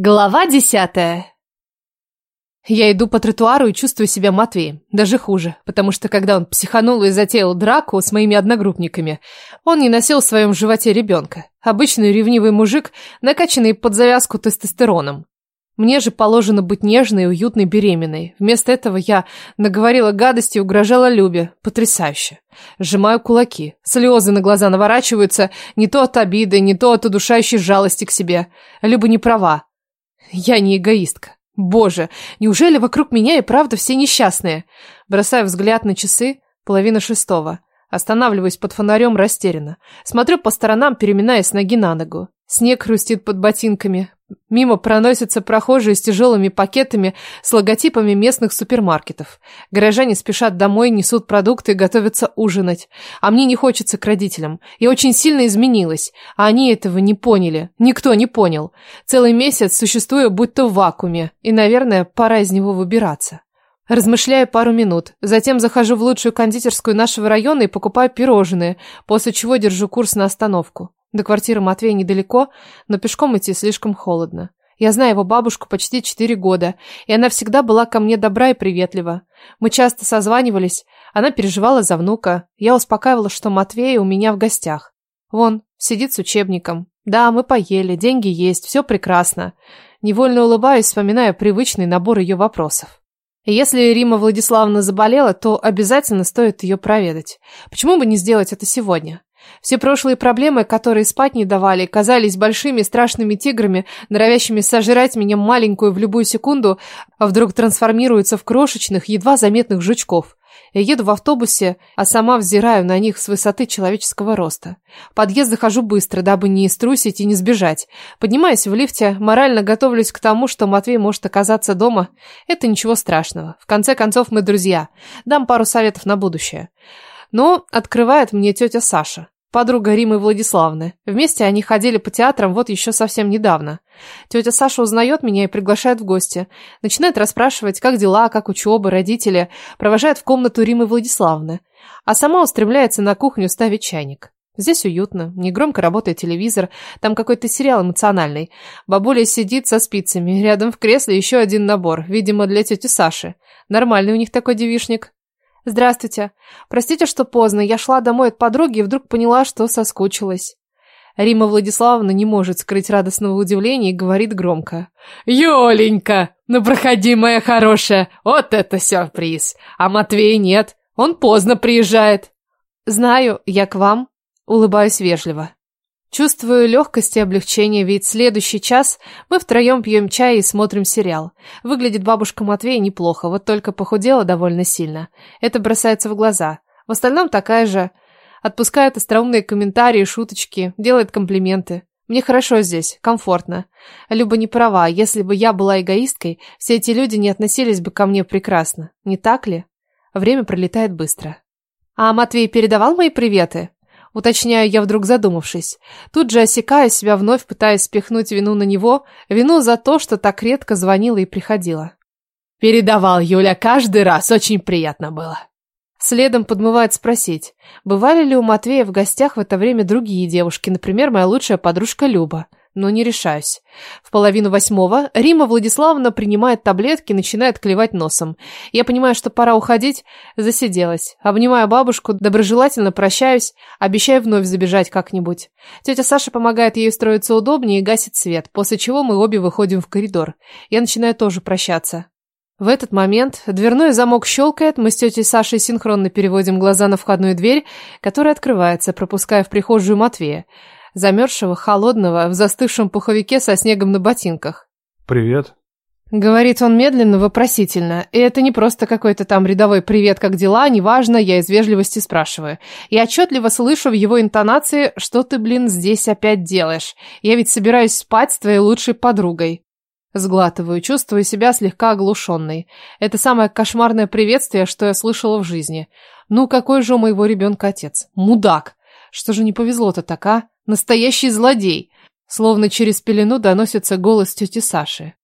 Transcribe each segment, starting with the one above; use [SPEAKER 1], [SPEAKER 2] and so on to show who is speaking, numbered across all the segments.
[SPEAKER 1] Глава десятая. Я иду по тротуару и чувствую себя Матвеем. Даже хуже, потому что когда он психанул и затеял драку с моими одногруппниками, он не носил в своем животе ребенка. Обычный ревнивый мужик, накачанный под завязку тестостероном. Мне же положено быть нежной и уютной беременной. Вместо этого я наговорила гадости и угрожала Любе. Потрясающе. Сжимаю кулаки. Слезы на глаза наворачиваются не то от обиды, не то от удушающей жалости к себе. Люба не права. Я не эгоистка. Боже, неужели вокруг меня и правда все несчастные? Бросаю взгляд на часы, половина шестого. Останавливаюсь под фонарем растерянно. Смотрю по сторонам, переминаясь ноги на ногу. Снег хрустит под ботинками. Мимо проносятся прохожие с тяжелыми пакетами с логотипами местных супермаркетов. Горожане спешат домой, несут продукты и готовятся ужинать. А мне не хочется к родителям. Я очень сильно изменилась, а они этого не поняли. Никто не понял. Целый месяц существую будто в вакууме, и, наверное, пора из него выбираться. Размышляю пару минут, затем захожу в лучшую кондитерскую нашего района и покупаю пирожные, после чего держу курс на остановку. До квартиры Матвея недалеко, но пешком идти слишком холодно. Я знаю его бабушку почти четыре года, и она всегда была ко мне добра и приветлива. Мы часто созванивались, она переживала за внука. Я успокаивала, что Матвей у меня в гостях. Вон, сидит с учебником. Да, мы поели, деньги есть, все прекрасно. Невольно улыбаюсь, вспоминая привычный набор ее вопросов. Если Рима Владиславовна заболела, то обязательно стоит ее проведать. Почему бы не сделать это сегодня? Все прошлые проблемы, которые спать не давали, казались большими страшными тиграми, норовящими сожрать меня маленькую в любую секунду, а вдруг трансформируются в крошечных, едва заметных жучков. Я еду в автобусе, а сама взираю на них с высоты человеческого роста. В подъезд захожу быстро, дабы не струсить и не сбежать. Поднимаясь в лифте, морально готовлюсь к тому, что Матвей может оказаться дома. Это ничего страшного. В конце концов, мы друзья. Дам пару советов на будущее. Но открывает мне тетя Саша. Подруга Римы Владиславны. Вместе они ходили по театрам вот еще совсем недавно. Тетя Саша узнает меня и приглашает в гости. Начинает расспрашивать, как дела, как учеба, родители. Провожает в комнату Римы Владиславны. А сама устремляется на кухню ставить чайник. Здесь уютно, негромко работает телевизор, там какой-то сериал эмоциональный. Бабуля сидит со спицами, рядом в кресле еще один набор, видимо, для тети Саши. Нормальный у них такой девишник. «Здравствуйте. Простите, что поздно. Я шла домой от подруги и вдруг поняла, что соскучилась». Рима Владиславовна не может скрыть радостного удивления и говорит громко. «Ёленька, ну проходи, моя хорошая, вот это сюрприз! А Матвей нет, он поздно приезжает». «Знаю, я к вам», улыбаюсь вежливо. Чувствую легкость и облегчение, ведь следующий час мы втроем пьем чай и смотрим сериал. Выглядит бабушка Матвея неплохо, вот только похудела довольно сильно. Это бросается в глаза. В остальном такая же. Отпускает остроумные комментарии, шуточки, делает комплименты. Мне хорошо здесь, комфортно. Люба не права, если бы я была эгоисткой, все эти люди не относились бы ко мне прекрасно. Не так ли? Время пролетает быстро. А Матвей передавал мои приветы? Уточняю я вдруг задумавшись. Тут же осекаю себя вновь, пытаясь спихнуть вину на него, вину за то, что так редко звонила и приходила. Передавал Юля каждый раз, очень приятно было. Следом подмывает спросить, бывали ли у Матвея в гостях в это время другие девушки, например, моя лучшая подружка Люба но не решаюсь. В половину восьмого Рима Владиславовна принимает таблетки и начинает клевать носом. Я понимаю, что пора уходить, засиделась. Обнимаю бабушку, доброжелательно прощаюсь, обещаю вновь забежать как-нибудь. Тетя Саша помогает ей устроиться удобнее и гасит свет, после чего мы обе выходим в коридор. Я начинаю тоже прощаться. В этот момент дверной замок щелкает, мы с тетей Сашей синхронно переводим глаза на входную дверь, которая открывается, пропуская в прихожую Матвея замерзшего, холодного, в застывшем пуховике со снегом на ботинках.
[SPEAKER 2] «Привет»,
[SPEAKER 1] Говорит он медленно, вопросительно. И это не просто какой-то там рядовой «привет, как дела?» Неважно, я из вежливости спрашиваю. Я отчетливо слышу в его интонации, что ты, блин, здесь опять делаешь? Я ведь собираюсь спать с твоей лучшей подругой. Сглатываю, чувствую себя слегка оглушенной. Это самое кошмарное приветствие, что я слышала в жизни. Ну, какой же у моего ребенка отец? Мудак! Что же не повезло-то так, а? Настоящий злодей. Словно через пелену доносится голос тети Саши.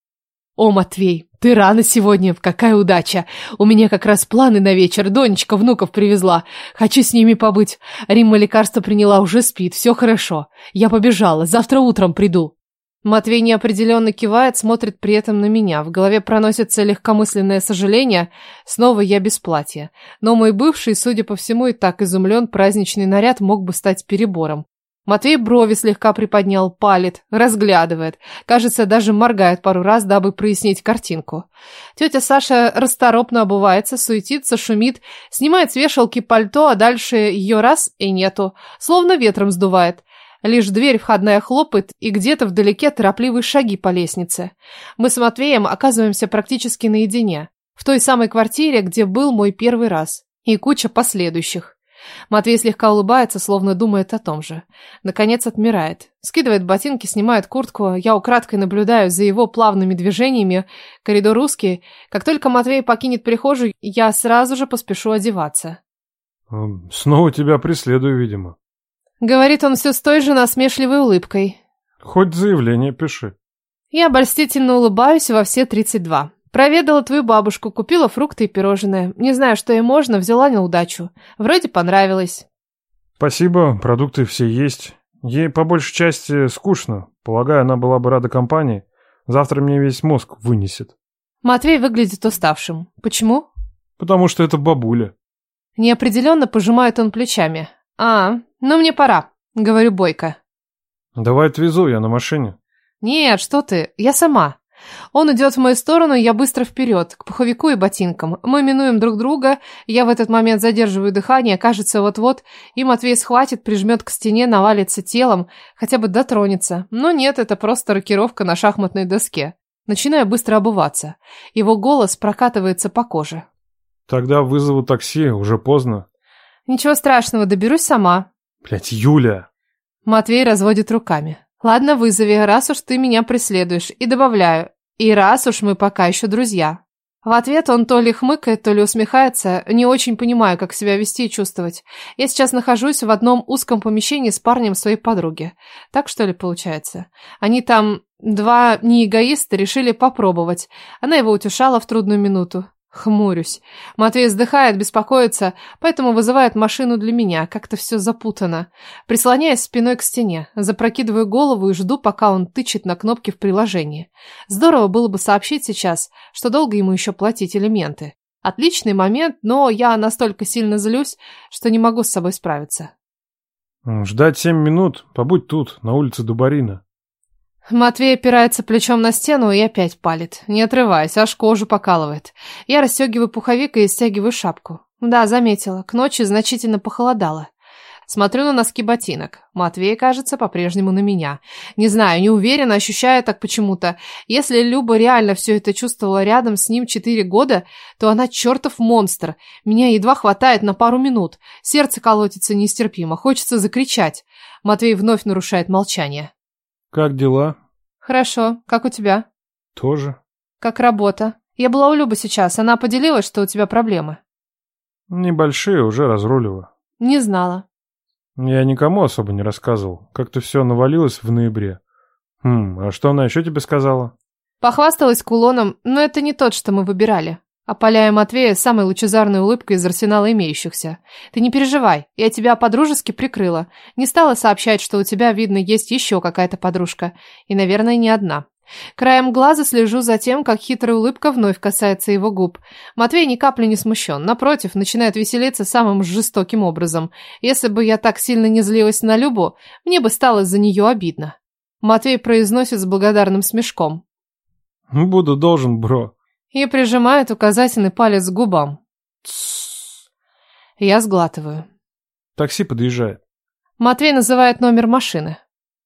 [SPEAKER 1] «О, Матвей, ты рано сегодня, какая удача! У меня как раз планы на вечер, Донечка внуков привезла. Хочу с ними побыть. Римма лекарство приняла, уже спит, все хорошо. Я побежала, завтра утром приду». Матвей неопределенно кивает, смотрит при этом на меня. В голове проносится легкомысленное сожаление. Снова я без платья. Но мой бывший, судя по всему, и так изумлен, праздничный наряд мог бы стать перебором. Матвей брови слегка приподнял, палит, разглядывает. Кажется, даже моргает пару раз, дабы прояснить картинку. Тетя Саша расторопно обувается, суетится, шумит, снимает с вешалки пальто, а дальше ее раз и нету. Словно ветром сдувает. Лишь дверь входная хлопает, и где-то вдалеке торопливые шаги по лестнице. Мы с Матвеем оказываемся практически наедине. В той самой квартире, где был мой первый раз. И куча последующих. Матвей слегка улыбается, словно думает о том же. Наконец отмирает. Скидывает ботинки, снимает куртку. Я украдкой наблюдаю за его плавными движениями. Коридор узкий. Как только Матвей покинет прихожую, я сразу же поспешу одеваться.
[SPEAKER 2] «Снова тебя преследую, видимо»,
[SPEAKER 1] Говорит он все с той же насмешливой улыбкой.
[SPEAKER 2] Хоть заявление пиши.
[SPEAKER 1] Я обольстительно улыбаюсь во все тридцать два. Проведала твою бабушку, купила фрукты и пирожные. Не знаю, что ей можно, взяла на удачу. Вроде понравилось.
[SPEAKER 2] Спасибо, продукты все есть. Ей по большей части скучно. Полагаю, она была бы рада компании. Завтра мне весь мозг вынесет.
[SPEAKER 1] Матвей выглядит уставшим. Почему?
[SPEAKER 2] Потому что это бабуля.
[SPEAKER 1] Неопределенно пожимает он плечами. А, ну мне пора, говорю Бойко.
[SPEAKER 2] Давай отвезу, я на машине.
[SPEAKER 1] Нет, что ты, я сама. Он идет в мою сторону, я быстро вперед, к пуховику и ботинкам. Мы минуем друг друга, я в этот момент задерживаю дыхание, кажется, вот-вот, и Матвей схватит, прижмет к стене, навалится телом, хотя бы дотронется. Но нет, это просто рокировка на шахматной доске. Начинаю быстро обуваться. Его голос прокатывается по коже.
[SPEAKER 2] Тогда вызову такси, уже поздно.
[SPEAKER 1] Ничего страшного, доберусь сама.
[SPEAKER 2] Блять, Юля.
[SPEAKER 1] Матвей разводит руками. Ладно, вызови, раз уж ты меня преследуешь. И добавляю, и раз уж мы пока еще друзья. В ответ он то ли хмыкает, то ли усмехается, не очень понимаю, как себя вести и чувствовать. Я сейчас нахожусь в одном узком помещении с парнем своей подруги. Так что ли получается? Они там, два не эгоиста, решили попробовать. Она его утешала в трудную минуту. Хмурюсь. Матвей вздыхает, беспокоится, поэтому вызывает машину для меня. Как-то все запутано. Прислоняясь спиной к стене, запрокидываю голову и жду, пока он тычет на кнопки в приложении. Здорово было бы сообщить сейчас, что долго ему еще платить элементы. Отличный момент, но я настолько сильно злюсь, что не могу с собой справиться.
[SPEAKER 2] Ждать семь минут, побудь тут, на улице Дубарина.
[SPEAKER 1] Матвей опирается плечом на стену и опять палит, не отрываясь, аж кожу покалывает. Я расстегиваю пуховик и стягиваю шапку. Да, заметила, к ночи значительно похолодало. Смотрю на носки ботинок. Матвей, кажется, по-прежнему на меня. Не знаю, не уверена, ощущаю так почему-то. Если Люба реально все это чувствовала рядом с ним четыре года, то она чертов монстр. Меня едва хватает на пару минут. Сердце колотится нестерпимо, хочется закричать. Матвей вновь нарушает молчание.
[SPEAKER 2] Как дела?
[SPEAKER 1] Хорошо. Как у тебя?
[SPEAKER 2] Тоже.
[SPEAKER 1] Как работа? Я была у Любы сейчас. Она поделилась, что у тебя проблемы.
[SPEAKER 2] Небольшие, уже разрулила.
[SPEAKER 1] Не знала.
[SPEAKER 2] Я никому особо не рассказывал. Как-то все навалилось в ноябре. Хм, а что она еще тебе сказала?
[SPEAKER 1] Похвасталась кулоном, но это не тот, что мы выбирали. Опаляя Матвея самой лучезарной улыбкой из арсенала имеющихся. «Ты не переживай, я тебя подружески прикрыла. Не стала сообщать, что у тебя, видно, есть еще какая-то подружка. И, наверное, не одна». Краем глаза слежу за тем, как хитрая улыбка вновь касается его губ. Матвей ни капли не смущен. Напротив, начинает веселиться самым жестоким образом. Если бы я так сильно не злилась на Любу, мне бы стало за нее обидно. Матвей произносит с благодарным смешком.
[SPEAKER 2] «Буду должен, бро»
[SPEAKER 1] и прижимает указательный палец к губам. Тссс. Я сглатываю.
[SPEAKER 2] Такси подъезжает.
[SPEAKER 1] Матвей называет номер машины.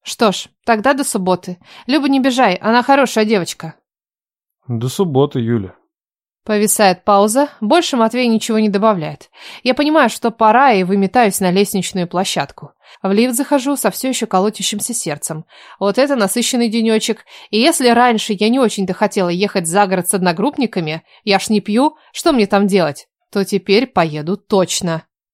[SPEAKER 1] Что ж, тогда до субботы. Люба, не бежай, она хорошая девочка.
[SPEAKER 2] До субботы, Юля.
[SPEAKER 1] Повисает пауза, больше Матвей ничего не добавляет. Я понимаю, что пора, и выметаюсь на лестничную площадку. В лифт захожу со все еще колотящимся сердцем. Вот это насыщенный денечек. И если раньше я не очень-то хотела ехать за город с одногруппниками, я ж не пью, что мне там делать, то теперь поеду точно.